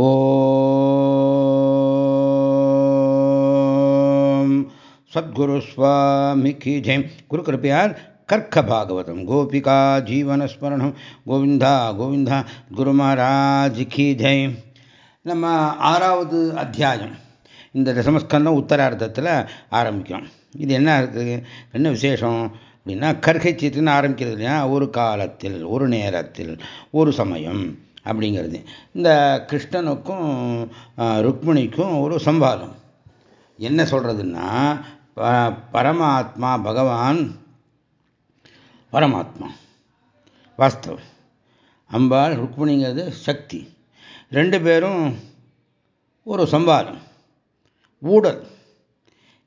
ஓம். சத்குரு சுவாமி கி ஜெயம். குரு கிருப்பையார் கர்க்க பாகவதம். கோபிகா ஜீவனஸ்மரணம் கோவிந்தா கோவிந்தா. குரு மகாராஜ் கி ஜெயம். நம்ம ஆறாவது அத்தியாயம். இந்த தசமஸ்கந்தம் உத்தரார்த்தத்தில் ஆரம்பிக்கும். இது என்ன இருக்குது என்ன விசேஷம்? அப்படின்னா கர்கை சீட்டுன்னு ஆரம்பிக்கிறது இல்லையா? ஒரு காலத்தில் ஒரு நேரத்தில் ஒரு சமயம். அப்படிங்கிறது. இந்த கிருஷ்ணனுக்கும் ருக்மிணிக்கும் ஒரு சம்பாதம். என்ன சொல்கிறதுன்னா பரமாத்மா பகவான் பரமாத்மா வாஸ்தவம். அம்பாள் ருக்மிணிங்கிறது சக்தி. ரெண்டு பேரும் ஒரு சம்பாதம். ஊடல்.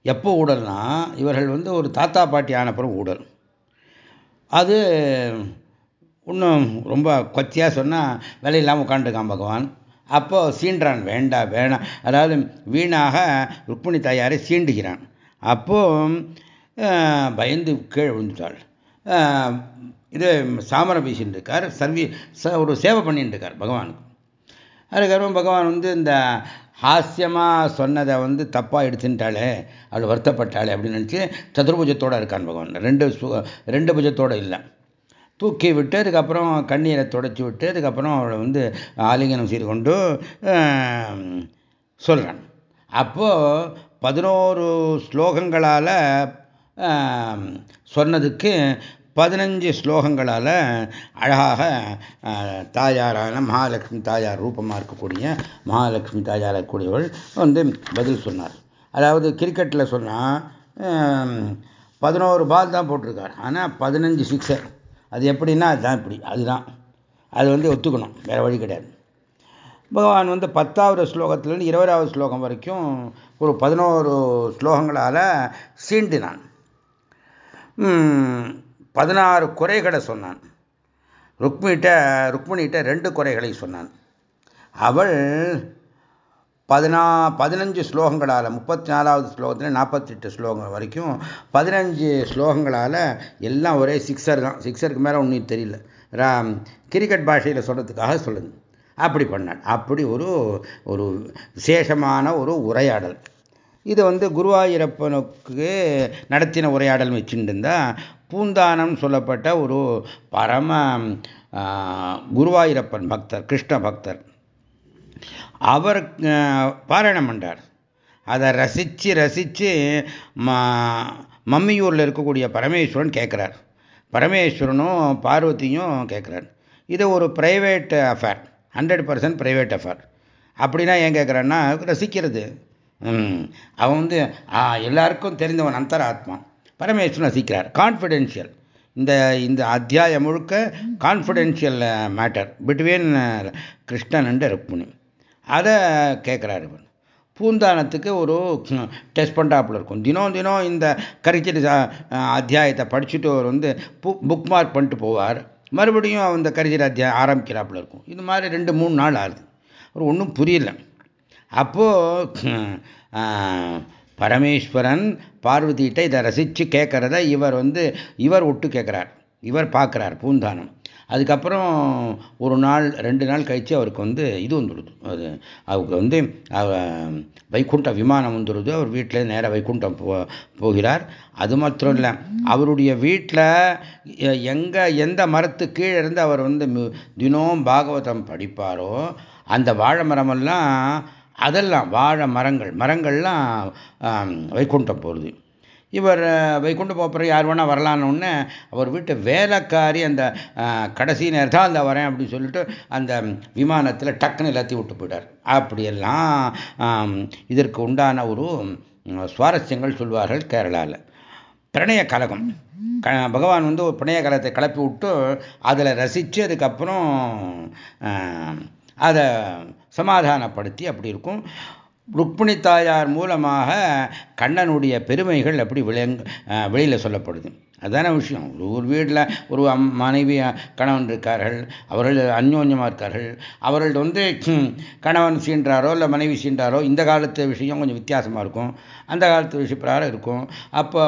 எப்போ ஊடல்னா இவர்கள் வந்து ஒரு தாத்தா பாட்டி ஆனப்புறம் ஊடல். அது இன்னும் ரொம்ப கொச்சையாக சொன்னால் வேலையில்லாமல் உட்காந்துருக்கான் பகவான். அப்போது சீண்டான் வேண்டாம் வேணாம் அதாவது வீணாக ருக்மிணி தாயாரை சீண்டுகிறான். அப்போது பயந்து கீழே விழுந்துட்டாள். இது சாமரம் வீசின்னு இருக்கார் சர்வீ ஒரு சேவை பண்ணிட்டு இருக்கார் பகவானுக்கு. அதுக்கப்புறம் பகவான் வந்து இந்த ஹாஸ்யமாக சொன்னதை வந்து தப்பாக எடுத்துட்டாளே அவள் வருத்தப்பட்டாளே அப்படின்னு நினச்சி சதுர்புஜத்தோடு இருக்கான் பகவான். ரெண்டு ரெண்டு புஜத்தோடு இல்லை. தூக்கி விட்டு அதுக்கப்புறம் கண்ணீரை தொடச்சி விட்டு அதுக்கப்புறம் அவளை வந்து ஆலிங்கனம் செய்து கொண்டு சொல்கிறான் அப்போது பதினோரு ஸ்லோகங்களால் சொன்னதுக்கு பதினஞ்சு ஸ்லோகங்களால் அழகாக தாயாரான மகாலட்சுமி தாயார் ரூபமாக இருக்கக்கூடிய மகாலட்சுமி தாயார் கூடியவள் வந்து பதில் சொன்னார். அதாவது கிரிக்கெட்டில் சொன்னால் பதினோரு பால் தான் போட்டிருக்கார். ஆனால் பதினஞ்சு சிக்ஸர் அது எப்படின்னா அதுதான் இப்படி அதுதான். அது வந்து ஒத்துக்கணும் வேறு வழி கிடையாது. பகவான் வந்து பத்தாவது ஸ்லோகத்திலேருந்து இருபதாவது ஸ்லோகம் வரைக்கும் ஒரு பதினோரு ஸ்லோகங்களால் சீண்டினான். பதினாறு குறைகளை சொன்னான். ருக்மிகிட்ட ருக்மிணிகிட்ட ரெண்டு குறைகளை சொன்னான். அவள் பதினா பதினஞ்சு ஸ்லோகங்களால் முப்பத்தி நாலாவது ஸ்லோகத்தில் நாற்பத்தெட்டு ஸ்லோகங்கள் வரைக்கும் பதினஞ்சு ஸ்லோகங்களால் எல்லாம் ஒரே சிக்ஸர் தான். சிக்ஸருக்கு மேலே ஒன்றும் தெரியல. கிரிக்கெட் பாஷையில் சொல்கிறதுக்காக சொல்லுங்க அப்படி பண்ணான் அப்படி ஒரு ஒரு விசேஷமான ஒரு உரையாடல். இது வந்து குருவாயூரப்பனுக்கு நடத்தின உரையாடல் வச்சுட்டு இருந்தால் பூந்தானம் சொல்லப்பட்ட ஒரு பரம குருவாயூரப்பன் பக்தர் கிருஷ்ண பக்தர். அவர் பாராயணம் பண்ணார் அதை ரசித்து ரசித்து மம்மியூரில் இருக்கக்கூடிய பரமேஸ்வரன் கேட்குறார் பரமேஸ்வரனும் பார்வதியும் கேட்குறார் இது ஒரு private affair hundred percent private affair அப்படின்னா ஏன் கேட்குறான்னா ரசிக்கிறது. அவன் வந்து எல்லாருக்கும் தெரிந்தவன் அந்தராத்மா. பரமேஸ்வரன் ரசிக்கிறார். கான்ஃபிடென்ஷியல் இந்த இந்த அத்தியாயம் முழுக்க confidential matter between Krishnan and Rukmini. அதை கேட்குறாரு இவன் பூந்தானத்துக்கு ஒரு டெஸ்ட் பண்ணுறாப்புல இருக்கும். தினம் தினம் இந்த கரிச்சடி அத்தியாயத்தை படிச்சுட்டு அவர் வந்து புக் மார்க் பண்ணிட்டு போவார். மறுபடியும் அந்த கரிச்சடி அத்தியாயம் ஆரம்பிக்கிறாப்புல இருக்கும். இது மாதிரி ரெண்டு மூணு நாள் ஆகுது. அவர் ஒன்றும் புரியல. அப்போது பரமேஸ்வரன் பார்வதியிட்ட இதை ரசித்து கேட்குறத இவர் வந்து இவர் ஒட்டு கேட்குறார் இவர் பார்க்குறார் பூந்தானம். அதுக்கப்புறம் ஒரு நாள் ரெண்டு நாள் கழித்து அவருக்கு வந்து இது வந்துடுது. அது அவருக்கு வந்து வைகுண்ட விமானம் வந்துடுது. அவர் வீட்டில் நேராக வைகுண்டம் போ போகிறார். அது மாத்திரம் இல்லை அவருடைய வீட்டில் எங்கே எந்த மரத்து கீழே இருந்து அவர் வந்து தினம் பாகவதம் படிப்பாரோ அந்த வாழை மரமெல்லாம் அதெல்லாம் வாழை மரங்கள் மரங்கள்லாம் வைகுண்டம் போகிறது இவர் வைகுண்ட போகிற யார் வேணால் வரலான்னு அவர் வீட்டு வேலைக்காரி அந்த கடைசி நேரம் தான் அந்த வரேன் அப்படின்னு சொல்லிட்டு அந்த விமானத்தில் டக்குன்னு எல்லாத்தையும் விட்டு போயிட்டார். அப்படியெல்லாம் இதற்கு உண்டான ஒரு சுவாரஸ்யங்கள் சொல்வார்கள் கேரளாவில் பிரணய கலகம். பகவான் வந்து ஒரு பிணைய கலத்தை கிளப்பி விட்டு அதில் ரசித்து அதுக்கப்புறம் அதை சமாதானப்படுத்தி அப்படி இருக்கும். ருக்மிணி தாயார் மூலமாக கண்ணனுடைய பெருமைகள் அப்படி விளங்க வெளியில் சொல்லப்படுது. அதுதானே விஷயம். ஒரு வீட்டில் ஒரு மனைவி கணவன் இருக்கார்கள் அவர்கள் அந்யோன்யமாக இருக்கார்கள். அவர்கள் வந்து கணவன் சீன்றாரோ இல்லை மனைவி சீன்றாரோ இந்த காலத்து விஷயம் கொஞ்சம் வித்தியாசமாக இருக்கும். அந்த காலத்து விஷய இருக்கும். அப்போ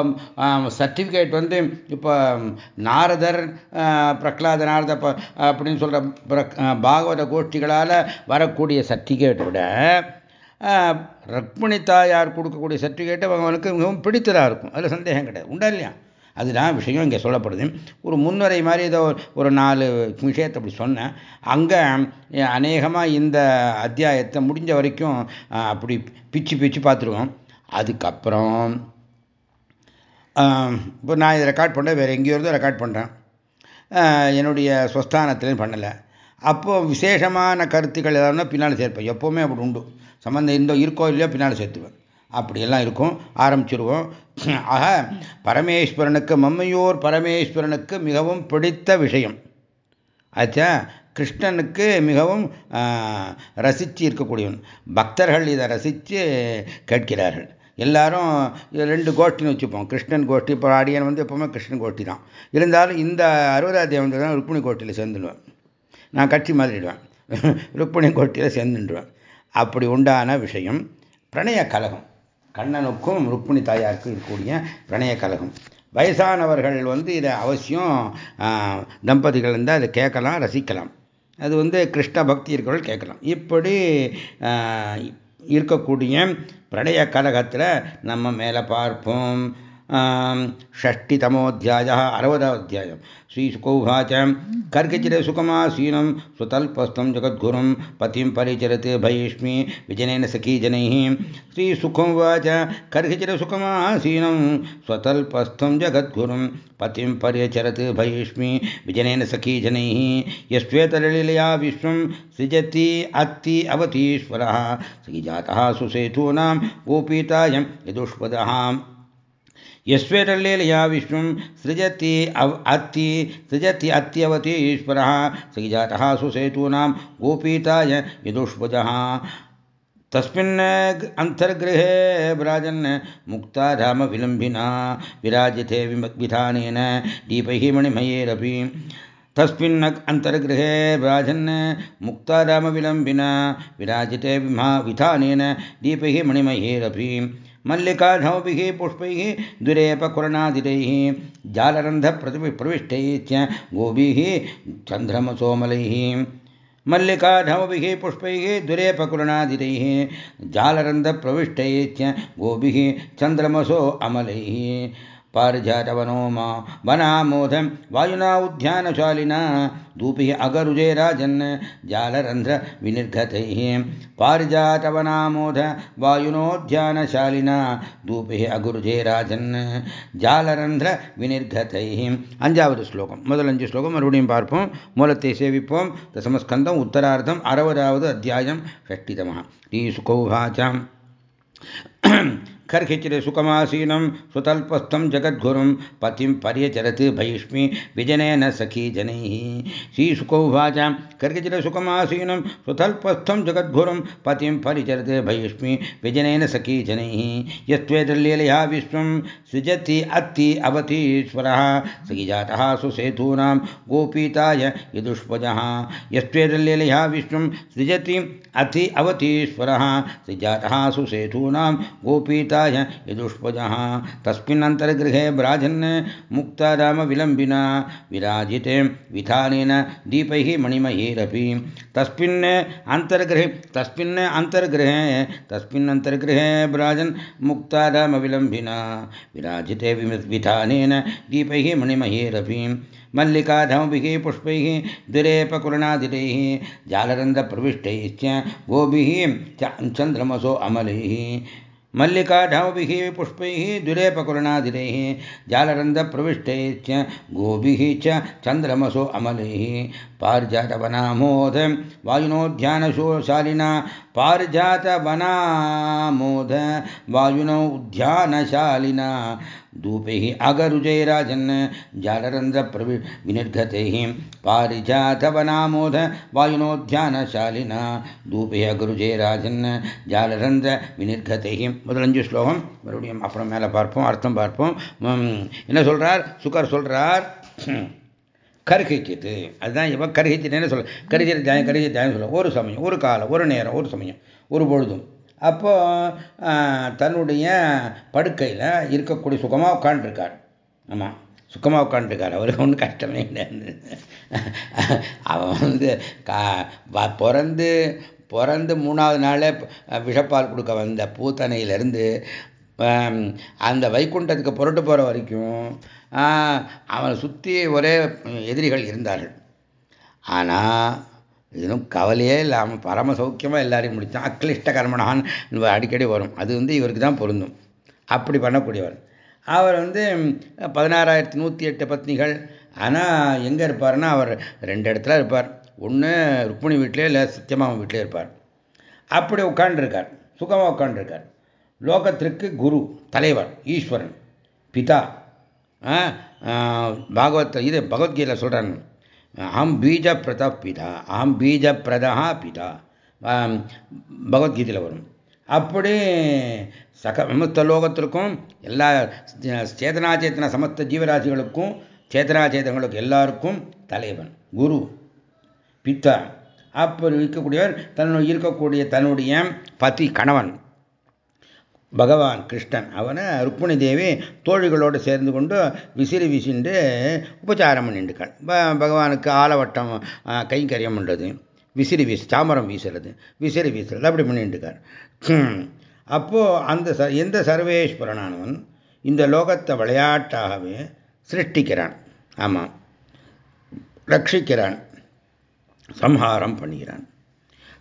சர்டிஃபிகேட் வந்து இப்போ நாரதர் பிரகலாத நாரத அப்படின்னு சொல்கிற பாகவத கோஷ்டிகளால் வரக்கூடிய சர்டிஃபிகேட் விட ரக்மிணி தாயார் கொடுக்கக்கூடிய சர்டிஃபிகேட் அவங்களுக்கு மிகவும் பிடித்ததாக இருக்கும். அதில் சந்தேகம் கிடையாது. உண்டா இல்லையா? அதுதான் விஷயம் இங்கே சொல்லப்படுது. ஒரு முன்னுரை மாதிரி ஏதோ ஒரு நாலு விஷயத்தை அப்படி சொன்னேன். அங்கே அநேகமாக இந்த அத்தியாயத்தை முடிஞ்ச வரைக்கும் அப்படி பிச்சு பிச்சு பார்த்துருவோம் அதுக்கப்புறம் இப்போ நான் இதை ரெக்கார்ட் பண்ணுறேன் வேறு எங்கேயோ இருந்தோ ரெக்கார்ட் பண்ணுறேன் என்னுடைய ஸ்வஸ்தானத்துலேயும் பண்ணலை. அப்போது விசேஷமான கருத்துக்கள் ஏதாவது பின்னால் சேர்ப்பேன். எப்போவுமே அப்படி உண்டு. சம்மந்தம் இந்த இருக்கோ இல்லையோ பின்னால் சேர்த்துவேன். அப்படியெல்லாம் இருக்கும். ஆரம்பிச்சிருவோம். ஆக பரமேஸ்வரனுக்கு மம்மையோர் பரமேஸ்வரனுக்கு மிகவும் பிடித்த விஷயம். ஆச்சா கிருஷ்ணனுக்கு மிகவும் ரசித்து இருக்கக்கூடியவன். பக்தர்கள் இதை ரசித்து கேட்கிறார்கள். எல்லாரும் ரெண்டு கோஷ்டின்னு வச்சுப்போம். கிருஷ்ணன் கோஷ்டி இப்போ அடியன் வந்து எப்போவுமே கிருஷ்ணன் கோஷ்டி தான். இருந்தாலும் இந்த அறுபதாம் வந்து தான் ருக்மிணி கோஷ்டியில் சேர்ந்துடுவேன் நான் கட்சி மாதிரிடுவேன் ருக்மிணி கோஷ்டியில் சேர்ந்துடுவேன். அப்படி உண்டான விஷயம். பிரணய கலகம். கண்ணனுக்கும் ருக்மிணி தாயாருக்கும் இருக்கக்கூடிய பிரணய கலகம். வயசானவர்கள் வந்து இதை அவசியம் தம்பதிகள் இருந்தால் அதை கேட்கலாம் ரசிக்கலாம். அது வந்து கிருஷ்ண பக்தி இருக்கிறவர்கள் கேட்கலாம். இப்படி இருக்கக்கூடிய பிரணய கலகத்தில் நம்ம மேலே பார்ப்போம். षष्टितमोऽध्यायः अरवदोऽध्यायं श्रीसुकौवाच कर्किचिरे सुखमासीनं सुतल्पस्थं जगद्गुरुं पतिं परिचरते भयेष्मि विजनेन सखीजनैः श्रीसुखोवाच कर्किचिरे सुखमासीनं स्वतल्पस्थं जगद्गुरुं पतिं पर्यचरत् भयेष्मि विजनेन सखीजनैः यस्वेतललीलया विश्वं सृजति अत्ति अवतीश्वरः। श्रीजातः सुसेतूनां गोपीतायं यदुष्पदः यस्वेरल्लेलया विष्णुं सृजति अव अत्ति सृजति अत्यवति ईश्वरः श्रीजातः सुसेतूनां गोपीताय यदुष्पजः तस्मिन् अन्तर्गृहे विराजन् मुक्ताधामविलम्बिना विराजते विधानेन दीपैः मणिमयैरपि। तस्मिन् अन्तर्गृहे विराजन् मुक्तारामविलम्बिना विराजिते विधानेन दीपैः मणिमयैरपि। मल्लिकाधौभिः पुष्पैः दुरेपकुरणादिरैः जालरन्ध्रप्रति प्रविष्टैः च गोभिः चन्द्रमसोमलैः मल्लिकाधौभिः पुष्पैः दुरेपकुरणादिरैः जालरन्ध्रप्रविष्टैः च गोभिः चन्द्रमसो अमलैः पारिजातवनोम वनामोधम वायुना उद्यानशालिना दूपी अगरुजेराजन् जालरंध्र विनिर्गत पारिजातवनामोध वायुनोध्यानशालिना दूपी अगुरुजेराजन् जालरंध्र विनिर्गत अंजाव श्लोकम। मुदल अंजु श्लोक मरूम पार्पम मूलते सेविपम दशमस्कंदम उत्तरार्धम अरवदाव अध्याय षष्टितम। ईसुकोभाचा खर्हिचिरे सुखमासीनं, सुतल्पस्थं जगद्गुरुं, पतिं पर्यचरत् भयिष्मि विजनेन सखी जनैः। श्रीसुखौवाच खर्गिचिरे सुखमासीनं, सुतल्पस्थं जगद्गुरुं, पतिं परिचरत् भयिष्मि विजनेन सखी जनैः। यस्त्वेदलीलया विश्वं, सृजति अत्ति अवतीश्वरः। श्रीजातः सुसेतूनां गोपीताय यदुष्पजः। यस्त्वेदलीलया विश्वं, सृजति अति अवतीश्वरः। श्रीजातः सुसेतूनां गोपीता पिताय यदुष्पजः तस्मिन्नन्तर्गृहे ब्राजन् मुक्तारामविलम्बिना विराजिते विधानेन दीपैः मणिमयैरपि तस्मिन् अन्तर्गृहे तस्मिन् अन्तर्गृहे तस्मिन् अन्तर्गृहे ब्राजन् मुक्तारामविलम्बिना विराजिते विधानेन दीपैः मणिमयैरपि मल्लिकाधमभिः पुष्पैः दुरेपकुलनादिरैः जालरन्ध्रप्रविष्टैश्च गोभिः चन्द्रमसो अमलैः। मल्लिकाढौभिः पुष्पैः दुरेपकुलनादिरैः जालरन्ध्रप्रविष्टैश्च गोभिः च चन्द्रमसो अमलैः। पारिजातवनामोद वायुनोद्यानशोशालिना पारिजातवनामोद वायुनौ उद्यानशालिना धूपैः अगरुजैराजन् जालरन्ध्रप्रवि विनिर्गतैः पारिजातवनामोद वायुनोध्यानशालिना धूपैः अगरुजैराजन् ஜாலரந்த வினிர்கதைகி முதலஞ்சு ஸ்லோகம் மறுபடியும் அப்புறம் மேலே பார்ப்போம் அர்த்தம் பார்ப்போம் என்ன சொல்றார் சுகர் சொல்றார் கருகிச்சித்து அதுதான் இவன் கருகிச்சிட்டேன்னு சொல்ல கருகிற ஜாயம் கருகிற ஜாயம் சொல்ல ஒரு சமயம் ஒரு காலம் ஒரு நேரம் ஒரு சமயம் ஒரு பொழுதும் அப்போ தன்னுடைய படுக்கையில் இருக்கக்கூடிய சுகமாக உட்காண்டிருக்கார் ஆமாம் சுக்கமாக உட்காந்துருக்கார் அவருக்கு ஒன்றும் கஷ்டமே கிடையாது அவன் வந்து கா பிறந்து பிறந்து மூணாவது நாளே விஷப்பால் கொடுக்க வந்த பூத்தனையிலேருந்து அந்த வைகுண்டத்துக்கு புரட்டு போகிற வரைக்கும் அவனை சுற்றி ஒரே எதிரிகள் இருந்தார்கள். ஆனால் இதுவும் கவலையே இல்லாமல் பரம சௌக்கியமாக எல்லாரையும் முடித்தான் அக்லிஷ்ட கர்மனான்னு அடிக்கடி வரும். அது வந்து இவருக்கு தான் பொருந்தும். அப்படி பண்ணக்கூடியவர். அவர் வந்து பதினாறாயிரத்தி நூற்றி எட்டு பத்னிகள். ஆனால் எங்கே இருப்பார்னா அவர் ரெண்டு இடத்துல இருப்பார். ஒன்று ருக்மிணி வீட்டிலே இல்லை சத்தியமாமன் வீட்டிலே இருப்பார். அப்படி உட்காண்டிருக்கார் சுகமாக உட்காண்டிருக்கார் லோகத்திற்கு குரு தலைவர் ஈஸ்வரன் பிதா. பாகவத் இது பகவத்கீதை சொல்கிறான் அஹம் பீஜ பிதா அஹம் பீஜ பிதா பகவத்கீதையில் வரும் அப்படி சக சமஸ்த லோகத்திற்கும் எல்லா சேதனா சேத்தன சமஸ்த ஜீவராசிகளுக்கும் சேத்தனா எல்லாருக்கும் தலைவன் குரு பித்தா அப்படி இருக்கக்கூடியவர் தன்னுடைய இருக்கக்கூடிய தன்னுடைய பதி கணவன் பகவான் கிருஷ்ணன். அவனை ருக்மிணி தேவி தோழிகளோடு சேர்ந்து கொண்டு விசிறி விசிண்டு உபச்சாரம் பண்ணிட்டுக்காள் பகவானுக்கு ஆலவட்டம் கைங்கரியம் பண்ணுறது விசிறி வீசு தாமரம் வீசுறது விசிறி வீசுறது அப்படி பண்ணிட்டுக்கார் அப்போது அந்த ச எந்த சர்வேஸ்வரனானவன் இந்த லோகத்தை விளையாட்டாகவே சிருஷ்டிக்கிறான். ஆமாம் ரட்சிக்கிறான். சம்ஹாரம் பண்ணுகிறான்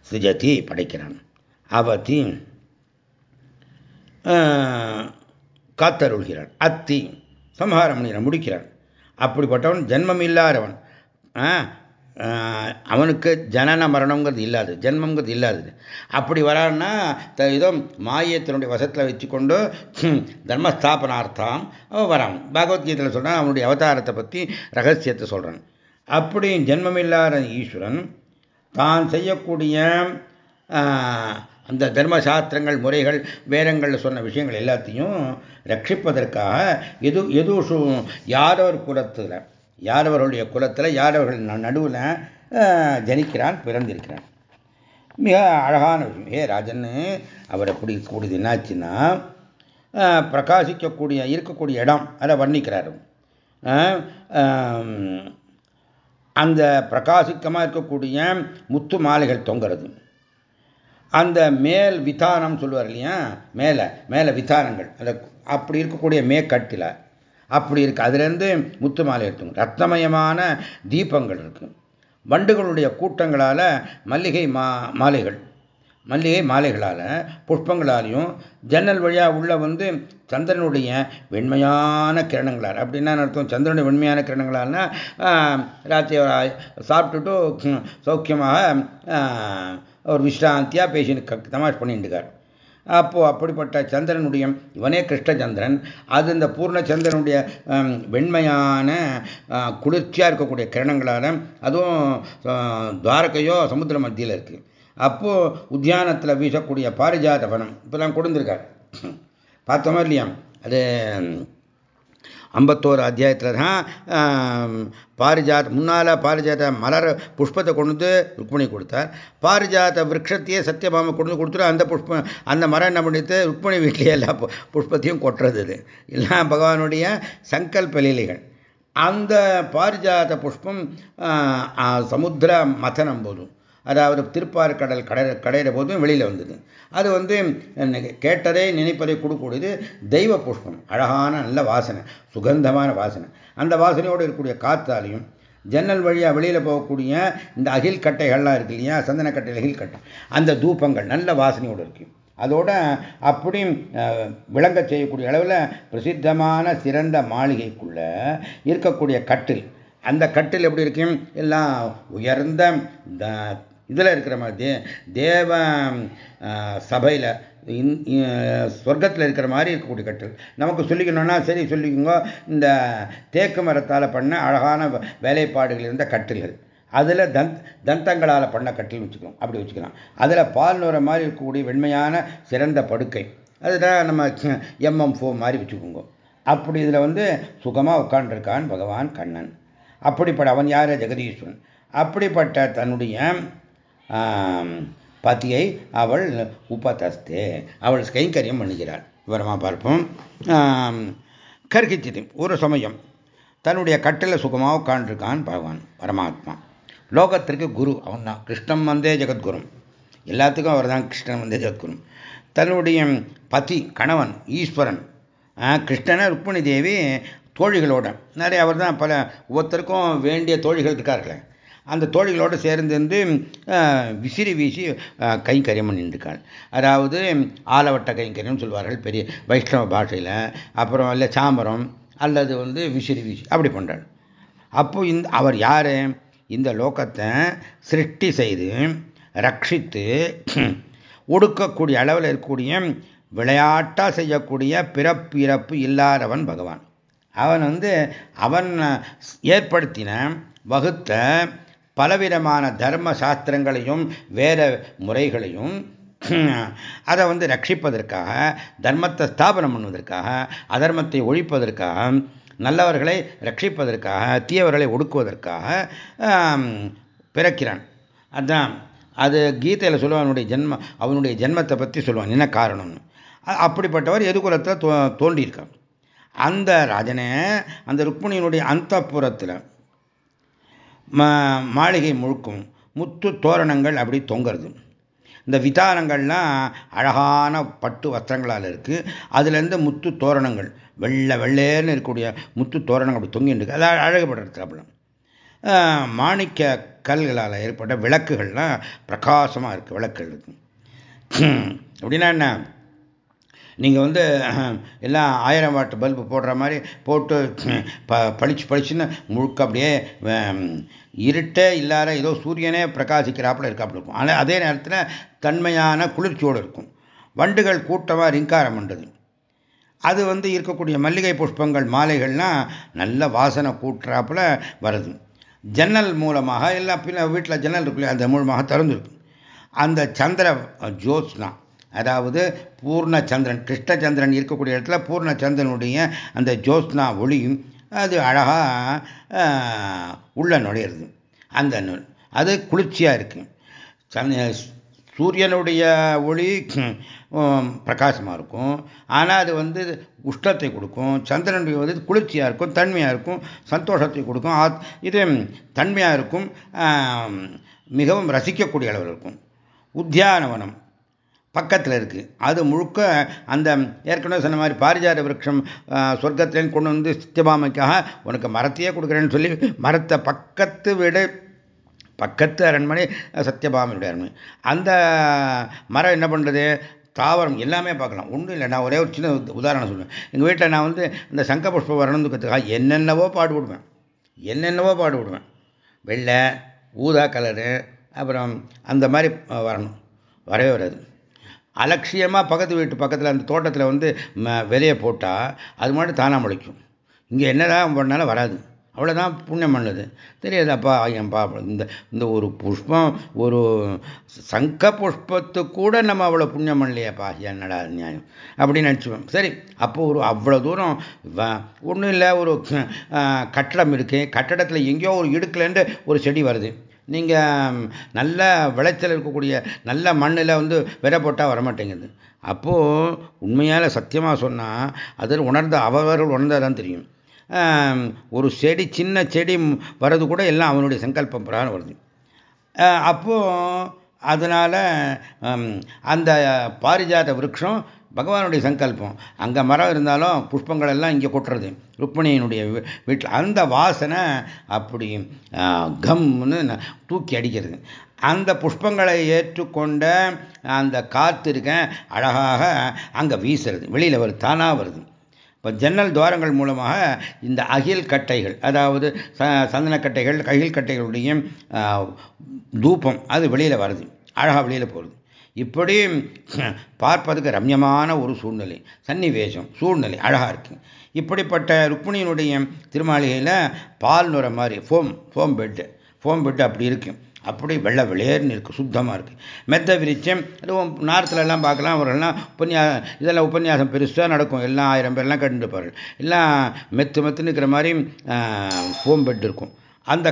சிஜதி படைக்கிறான். அவதி காத்தருள்கிறான். அத்தி சம்ஹாரம் பண்ணுகிறான் முடிக்கிறான். அப்படிப்பட்டவன் ஜென்மம் இல்லாதவன். அவனுக்கு ஜனன மரணங்கிறது இல்லாது ஜென்மங்கிறது இல்லாதது. அப்படி வரான்னா ஏதோ மாயத்தினுடைய வசத்தில் வச்சுக்கொண்டு தர்மஸ்தாபனார்த்தம் அவன் வரான். பகவத்கீதையில் சொல்கிறான் அவனுடைய அவதாரத்தை பற்றி ரகசியத்தை சொல்கிறான் அப்படி ஜென்மமில்லாத ஈஸ்வரன் தான் செய்யக்கூடிய அந்த தர்மசாஸ்திரங்கள் முறைகள் வேதங்களில் சொன்ன விஷயங்கள் எல்லாத்தையும் ரட்சிப்பதற்காக எது எதுஷு யாரவர் குலத்தில் யாரவர்களுடைய குலத்தில் யாரவர்கள் நடுவில் ஜனிக்கிறான் பிறந்திருக்கிறான். மிக அழகான விஷயம். ஏ ராஜன் அவர் எப்படி என்னாச்சுன்னா பிரகாசிக்கக்கூடிய இருக்கக்கூடிய இடம் அதை வர்ணிக்கிறார். அந்த பிரகாசிக்கமாக இருக்கக்கூடிய முத்து மாலைகள் தொங்குறது. அந்த மேல் விதானம் சொல்லுவார் இல்லையா? மேலே மேலே விதானங்கள். அந்த அப்படி இருக்கக்கூடிய மேக்கட்டில் அப்படி இருக்கு. அதுலேருந்து முத்து மாலை எடுத்துங்க ரத்னமயமான தீபங்கள் இருக்கு. வண்டுகளுடைய கூட்டங்களால் மல்லிகை மா மாலைகள் மல்லிகை மாலைகளால் புஷ்பங்களாலையும் ஜன்னல் வழியாக உள்ள வந்து சந்திரனுடைய வெண்மையான கிரணங்களால் அப்படின்னா அர்த்தம்? சந்திரனுடைய வெண்மையான கிரணங்களால்னா ராத்திரி சாப்பிட்டுட்டு சௌக்கியமாக ஒரு விஷ்ராந்தியாக பேசின்னு தமாஷ் பண்ணிட்டுக்கார் அப்போது அப்படிப்பட்ட சந்திரனுடைய இவனே கிருஷ்ணச்சந்திரன் அது இந்த பூர்ணச்சந்திரனுடைய வெண்மையான குளிர்ச்சியாக இருக்கக்கூடிய கிரணங்களால் அதுவும் துவாரகையோ சமுத்திர மத்தியில் இருக்குது அப்போது உத்தியானத்தில் வீசக்கூடிய பாரிஜாத வனம் இப்போதான் கொடுத்துருக்கார் பார்த்தோமா இல்லையா? அது ஐம்பத்தோரு அத்தியாயத்தில் தான் பாரிஜாத் முன்னால் பாரிஜாத மலர் புஷ்பத்தை கொண்டு வந்து ருக்மணி கொடுத்தார். பாரிஜாத விரக்ஷத்தையே சத்தியபாம கொண்டு கொடுத்துட்டு அந்த புஷ்பம் அந்த மரம் என்ன பண்ணிட்டு ருக்மணி வீட்டிலேயே எல்லா புஷ்பத்தையும் கொட்டுறது இது. எல்லாம் பகவானுடைய சங்கல்ப லீலைகள். அந்த பாரிஜாத புஷ்பம் சமுத்திர மதனம் போதும். அதாவது திருப்பாறு கடல் கடை கடையிற போதும் வெளியில் வந்தது. அது வந்து கேட்டதை நினைப்பதை கொடுக்கக்கூடியது தெய்வ புஷ்பம். அழகான நல்ல வாசனை சுகந்தமான வாசனை. அந்த வாசனையோடு இருக்கக்கூடிய காத்தாலையும் ஜன்னல் வழியாக வெளியில் போகக்கூடிய இந்த அகில் கட்டைகள்லாம் இருக்கு இல்லையா? சந்தனக்கட்டையில் அகில் கட்டை. அந்த தூப்பங்கள் நல்ல வாசனையோடு இருக்கு. அதோட அப்படி விளங்க செய்யக்கூடிய அளவில் பிரசித்தமான சிறந்த மாளிகைக்குள்ள இருக்கக்கூடிய கட்டில். அந்த கட்டில் எப்படி இருக்கும் எல்லாம் உயர்ந்த இதில் இருக்கிற மாதிரி தேவ சபையில் சொர்க்கத்தில் இருக்கிற மாதிரி இருக்கக்கூடிய கட்டில் நமக்கு சொல்லிக்கணும்னா சரி சொல்லிக்கோங்க. இந்த தேக்கு மரத்தால் பண்ண அழகான வேலைப்பாடுகள் இருந்த கட்டில்கள் அதில் தந்த் தந்தங்களால் பண்ண கட்டில் வச்சுக்கணும். அப்படி வச்சுக்கலாம். அதில் பால் நுற மாதிரி இருக்கக்கூடிய வெண்மையான சிறந்த படுக்கை. அதுதான் நம்ம எம்எம் ஃபோ மாதிரி வச்சுக்கோங்க. அப்படி இதில் வந்து சுகமாக உட்காண்டிருக்கான் பகவான் கண்ணன். அப்படிப்பட்ட அவன் யார்? ஜெகதீஸ்வரன். அப்படிப்பட்ட தன்னுடைய பதியை அவள் உபதஸ்தே அவள் கைங்கரியம் பண்ணுகிறாள். விவரமாக பார்ப்போம். கர்கிச்சது ஒரு சமயம். தன்னுடைய கட்டில் சுகமாக உட்காண்டிருக்கான் பகவான் பரமாத்மா. லோகத்திற்கு குரு அவன் தான். கிருஷ்ணம் வந்தே ஜெகத்குரு. எல்லாத்துக்கும் அவர் தான் கிருஷ்ணன் வந்தே ஜெகத்குரு. தன்னுடைய பதி கணவன் ஈஸ்வரன் கிருஷ்ணனை ருக்மிணி தேவி தோழிகளோட. நிறைய அவர் தான் பல ஒவ்வொருத்தருக்கும் வேண்டிய தோழிகள் இருக்கார்களே. அந்த தோழிகளோடு சேர்ந்து விசிறி வீசி கைங்கரியம் நின்றுக்காள் அதாவது ஆலவட்ட கைங்கரியம்னு சொல்வார்கள் பெரிய வைஷ்ணவ பாஷையில். அப்புறம் இல்லை சாம்பரம் அல்லது வந்து விசிறி வீசி அப்படி பண்ணுறாள் அப்போ இந்த அவர் யார்? இந்த லோகத்தை சிருஷ்டி செய்து ரட்சித்து ஒடுக்கக்கூடிய அளவில் இருக்கக்கூடிய விளையாட்டாக செய்யக்கூடிய பிறப்பிறப்பு இல்லாதவன் பகவான். அவன் வந்து அவன் ஏற்படுத்தின வகுத்த பலவிதமான தர்ம சாஸ்திரங்களையும் வேற முறைகளையும் அதை வந்து ரட்சிப்பதற்காக தர்மத்தை ஸ்தாபனம் பண்ணுவதற்காக அதர்மத்தை ஒழிப்பதற்காக நல்லவர்களை ரட்சிப்பதற்காக தீயவர்களை ஒடுக்குவதற்காக பிறக்கிறான். அதான். அது கீதையில் சொல்லுவான் அவனுடைய ஜென்ம அவனுடைய ஜென்மத்தை பற்றி சொல்லுவான் என்ன காரணம்னு. அப்படிப்பட்டவர் எதுகுலத்தில் தோ தோன்றியிருக்கான் அந்த ராஜனே அந்த ருக்மிணியினுடைய அந்த புறத்தில் மாளிகை முழுக்கும் முத்து தோரணங்கள் அப்படி தொங்குறது. இந்த விதானங்கள்லாம் அழகான பட்டு வஸ்திரங்களால் இருக்குது அதுலேருந்து முத்து தோரணங்கள் வெள்ளை வெள்ளேன்னு இருக்கக்கூடிய முத்து தோரணங்கள் அப்படி தொங்கிட்டு இருக்கு. அதாவது அழகுபடுறதுல மாணிக்க கல்களால் ஏற்பட்ட விளக்குகள்லாம் பிரகாசமாக இருக்குது விளக்குகள் இருக்கு. அப்படின்னா என்ன? நீங்கள் வந்து எல்லாம் ஆயிரம் வாட்டு பல்பு போடுற மாதிரி போட்டு ப பளிச்சு பளிச்சுன்னு முழுக்க அப்படியே இருட்டே இல்லாத ஏதோ சூரியனே பிரகாசிக்கிறாப்புல இருக்காப்புல இருக்கும். ஆனால் அதே நேரத்தில் தன்மையான குளிர்ச்சியோடு இருக்கும். வண்டுகள் கூட்டமாக ரிங்காரம் பண்ணுறது அது வந்து இருக்கக்கூடிய மல்லிகை புஷ்பங்கள் மாலைகள்லாம் நல்ல வாசனை கூட்டுறாப்புல வருது ஜன்னல் மூலமாக எல்லாம் பின்ன வீட்டில் ஜன்னல் இருக்குல்ல அந்த மூலமாக திறந்துருக்கு அந்த சந்திர ஜோத்ஸ்னா அதாவது பூர்ண சந்திரன் கிருஷ்ணச்சந்திரன் இருக்கக்கூடிய இடத்துல பூர்ண சந்திரனுடைய அந்த ஜோஸ்னா ஒளியும் அது அழகாக உள்ள நுழையிறது. அந்த அது குளிர்ச்சியாக இருக்குது சூரியனுடைய ஒளி பிரகாசமாக இருக்கும். ஆனால் அது வந்து உஷ்ணத்தை கொடுக்கும். சந்திரனுடைய வந்து குளிர்ச்சியாக இருக்கும் தன்மையாக இருக்கும் சந்தோஷத்தை கொடுக்கும். இது தன்மையாக இருக்கும் மிகவும் ரசிக்கக்கூடிய அளவில் இருக்கும். உத்தியானவனம். பக்கத்தில் இருக்குது அது முழுக்க அந்த ஏற்கனவே சொன்ன மாதிரி பாரிஜாத விரக்ஷம் சொர்க்கத்திலேயும் கொண்டு வந்து சித்தியபாமைக்காக உனக்கு மரத்தையே கொடுக்குறேன்னு சொல்லி மரத்தை பக்கத்து வீடு பக்கத்து அரண்மனை சத்யபாமனுடைய அரண்மனை. அந்த மரம் என்ன பண்ணுறது தாவரம் எல்லாமே பார்க்கலாம். ஒன்றும் இல்லை. நான் ஒரே ஒரு சின்ன உதாரணம் சொல்லுவேன் எங்கள் வீட்டில் நான் வந்து இந்த சங்க வரணும்னு வரணுன்றதுக்காக என்னென்னவோ பாடுபடுவேன் என்னென்னவோ பாடுபடுவேன் வெள்ளை ஊதா கலரு அப்புறம் அந்த மாதிரி வரணும். வரவே வராது. அலட்சியமாக பக்கத்து வீட்டு பக்கத்தில் அந்த தோட்டத்தில் வந்து விதையை போட்டால் அது மட்டும் தானாக முளைக்கும். இங்கே என்னதான் பண்ணாலும் வராது. அவ்வளோதான் புண்ணியம் பண்ணது. தெரியாது அப்பா ஐயன்பா இந்த இந்த ஒரு புஷ்பம் ஒரு சங்க புஷ்பத்து கூட நம்ம அவ்வளோ புண்ணியம் பண்ணலையாப்பா. என்னடா நியாயம்? அப்படின்னு நினச்சிப்போம். சரி அப்போ ஒரு அவ்வளோ தூரம் ஒன்றும் இல்லை ஒரு கட்டடம் இருக்குது கட்டடத்தில் எங்கேயோ ஒரு இடுக்கலேருந்து ஒரு செடி வருது. நீங்கள் நல்ல விளைச்சல் இருக்கக்கூடிய நல்ல மண்ணில் வந்து விதை போட்டால் வரமாட்டேங்குது. அப்போது உண்மையால் சத்தியமாக சொன்னால் அதில் உணர்ந்த அவர்கள் உணர்ந்தால் தான் தெரியும் ஒரு செடி சின்ன செடி வர்றது கூட எல்லாம் அவனுடைய சங்கல்பம் பிரகாரம் வருது. அப்போது அதனால் அந்த பாரிஜாத விரக்ஷம் பகவானுடைய சங்கல்பம். அங்கே மரம் இருந்தாலும் புஷ்பங்கள் எல்லாம் இங்கே கொட்டுறது. ருக்மிணியினுடைய வீட்டில் அந்த வாசனை அப்படி கம்னு தூக்கி அடிக்கிறது. அந்த புஷ்பங்களை ஏற்றுக்கொண்ட அந்த காற்று இருக்கேன் அழகாக அங்கே வீசுறது. வெளியில் வருது தானாக வருது. இப்போ ஜன்னல் துவாரங்கள் மூலமாக இந்த அகில் கட்டைகள் அதாவது சந்தனக்கட்டைகள் அகில் கட்டைகளுடைய தூபம் அது வெளியில் வருது. அழகாக வெளியில் போகிறது இப்படி பார்ப்பதுக்கு ரம்யமான ஒரு சூழ்நிலை சன்னிவேசம் சூழ்நிலை அழகாக இருக்கு. இப்படிப்பட்ட ருக்மிணியினுடைய திருமாளிகையில் பால் நுற மாதிரி foam foam bed foam bed அப்படி இருக்கும் அப்படி வெள்ளை வெளியேறுன்னு இருக்குது சுத்தமாக இருக்குது மெத்த விரிச்சம் அதுவும் நார்த்துலலாம் பார்க்கலாம் அவர்கள்லாம் உபன்யா இதெல்லாம் உபன்யாசம் பெருசாக நடக்கும். எல்லாம் ஆயிரம் பேர்லாம் கண்டுப்பார்கள் எல்லாம் மெத்து மெத்து நிற்கிற மாதிரி ஃபோம் பெட் இருக்கும். அந்த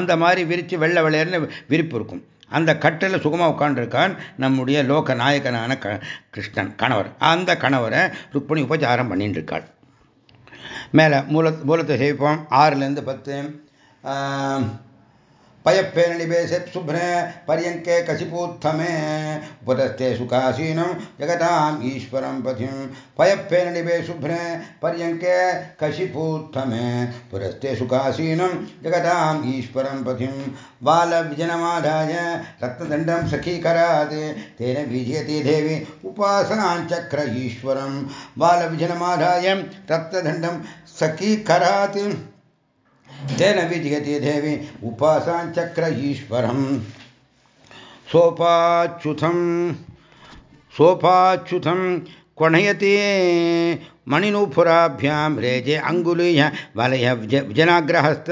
அந்த மாதிரி விரித்து வெள்ளை வெளியேறுன்னு விரிப்பு இருக்கும். அந்த கட்டில் சுகமாக உட்காண்டிருக்கான் நம்முடைய லோக நாயகனான க கிருஷ்ணன் கணவர். அந்த கணவரை ருக்மணி உபச்சாரம் பண்ணிட்டு இருக்காள் மேலே மூல மூலத்தை சேவிப்போம் ஆறுலேருந்து பத்து. पयप्पेणिबेशे शुभ्रे पर्यङ्के कशिपूत्थमे। उपदस्ते सुखासीनं ईश्वरं पथिं। पयप्पेणिबे शुभ्रे पर्यङ्के कशिपूत्थमे। पुरस्ते सुखासीनं जगताम् ईश्वरं पथिं। बालविजनमादाय रत्नदण्डं सखीकरात् तेन विजयति देवी उपासनाञ्चक्र ईश्वरं। बालविजनमादाय रत्नदण्डं सखीकरात् तेन विजयति देवी। उपासाञ्चक्र ईश्वरम् सोपाच्युतं सोपाच्युतं क्वणयति मणिनूपुराभ्यां रेजे अङ्गुलीय वलय विजनाग्रहस्थ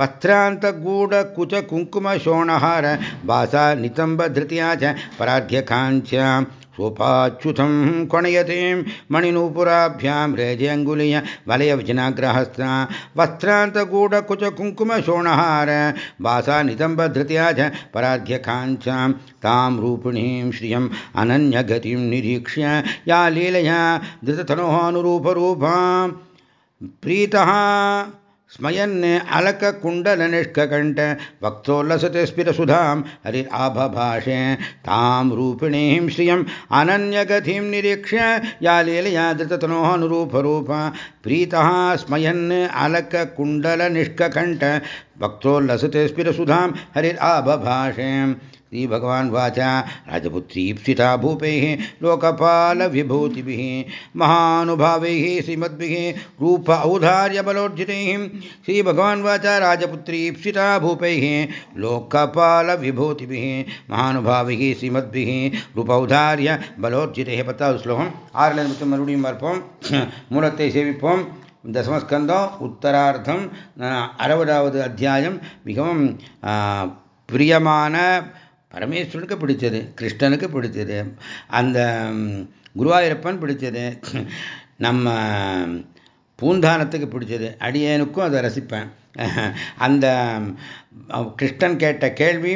वस्त्रान्तगूढकुचकुङ्कुमशोणहार भासा नितम्बधृत्या च पराध्यकाञ्च्या सोपाच्युतं कोणयतीं मणिनूपुराभ्यां रेजेऽङ्गुलीय वलयविजनाग्रहस्था वस्त्रान्तगूढकुचकुङ्कुमशोणहार भासा नितम्बधृत्या च पराध्यकाञ्चां तां रूपिणीं श्रियम् अनन्यगतिं निरीक्ष्य या लीलया धृततनोः अनुरूपरूपां प्रीतः ಸ್ಮಯನ್ನೇ ಅಲಕ ಕುಂಡಲ ನಿಷ್ಕಕಂಠ ಭಕ್ತೋಲ್ಲಸತೆ ಸ್ಫಿರಸುಧಾಂ ಹರಿ ಆಭಭಾಷೆ ತಾಂ ರೂಪಿಣೀಂ ಶ್ರಿಯಂ ಅನನ್ಯಗತಿಂ ನಿರೀಕ್ಷ್ಯ ಯಾ ಲೀಲೆಯಾ ಧೃತತನೋ ಅನುರೂಪರೂಪ ಪ್ರೀತಃ ಸ್ಮಯನ್ ಅಲಕ ಕುಂಡಲ ನಿಷ್ಕಕಂಠ ಭಕ್ತೋಲ್ಲಸತೆ ಸ್ಫಿರಸುಧಾಂ ಹರಿ ಆಭಭಾಷೆ हरिराभभाषे श्रीभगवान् वाचा राजपुत्रीप्सिता भूपैः लोकपालविभूतिभिः महानुभावैः श्रीमद्भिः रूप औदार्यबलोर्जितैः श्रीभगवान् वाचा राजपुत्रीप्सिता भूपैः लोकपालविभूतिभिः महानुभावैः श्रीमद्भिः रूप औदार्य பலோர்ஜிதே பத்தாவது ஸ்லோகம் ஆறுல இருந்து மறுபடியும் பார்ப்போம் மூலத்தை சேவிப்போம் தசமஸ்கந்தம் உத்தரார்த்தம் அறுபதாவது அத்தியாயம் மிகவும் பிரியமான பரமேஸ்வரனுக்கு பிடிச்சது கிருஷ்ணனுக்கு பிடிச்சது அந்த குருவாயூரப்பன் பிடிச்சது நம்ம பூந்தானத்துக்கு பிடிச்சது அடியேனுக்கும் அதை ரசிப்பேன். அந்த கிருஷ்ணன் கேட்ட கேள்வி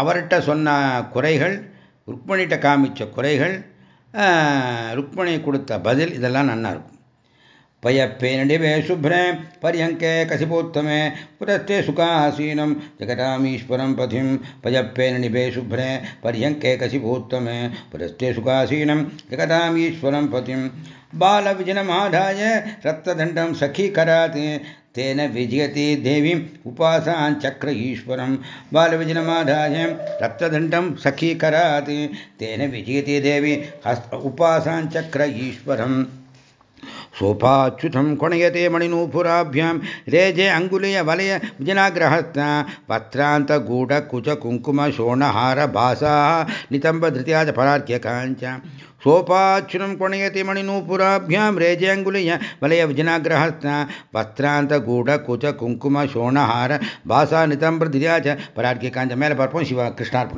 அவர்கிட்ட சொன்ன குறைகள் ருக்மணிகிட்ட காமிச்ச குறைகள் ருக்மணி கொடுத்த பதில் இதெல்லாம் நல்லா இருக்கும் पयप्पेनडिवे शुभ्रे पर्यङ्के कसिपोत्तमे पुरस्ते सुखासीनं जगतामीश्वरं पथिं पयप्पेनडिवे शुभ्रे पर्यङ्के कसिपोत्तमे पुरस्ते सुखासीनं जगतामीश्वरं पतिं बालविजनमाधाय रक्तदण्डं सखीकरात् तेन विजयति देवीम् उपासाञ्चक्र ईश्वरं बालविजनमाधाय रक्तदण्डं सखीकरात् तेन विजयति देवी हस्त उपासाञ्चक्र ईश्वरम् सोपाच्युतं कोणयते मणिनूपुराभ्यां रेजे अङ्गुलीय वलय जनाग्रहस्थ पत्रान्तगूढकुचकुङ्कुमशोणहारभासाः नितम्बधृत्या च परार्क्य काञ्च सोपाच्युनं कोणयते मणिनूपुराभ्यां रेजेऽङ्गुलीय वलय विजनाग्रहस्थ पत्रान्तगूढकुचकुङ्कुमशोणहार भासा नितम्बधृत्या च परार्क्य काञ्च मेलपर्पं शिव कृष्णार्पणं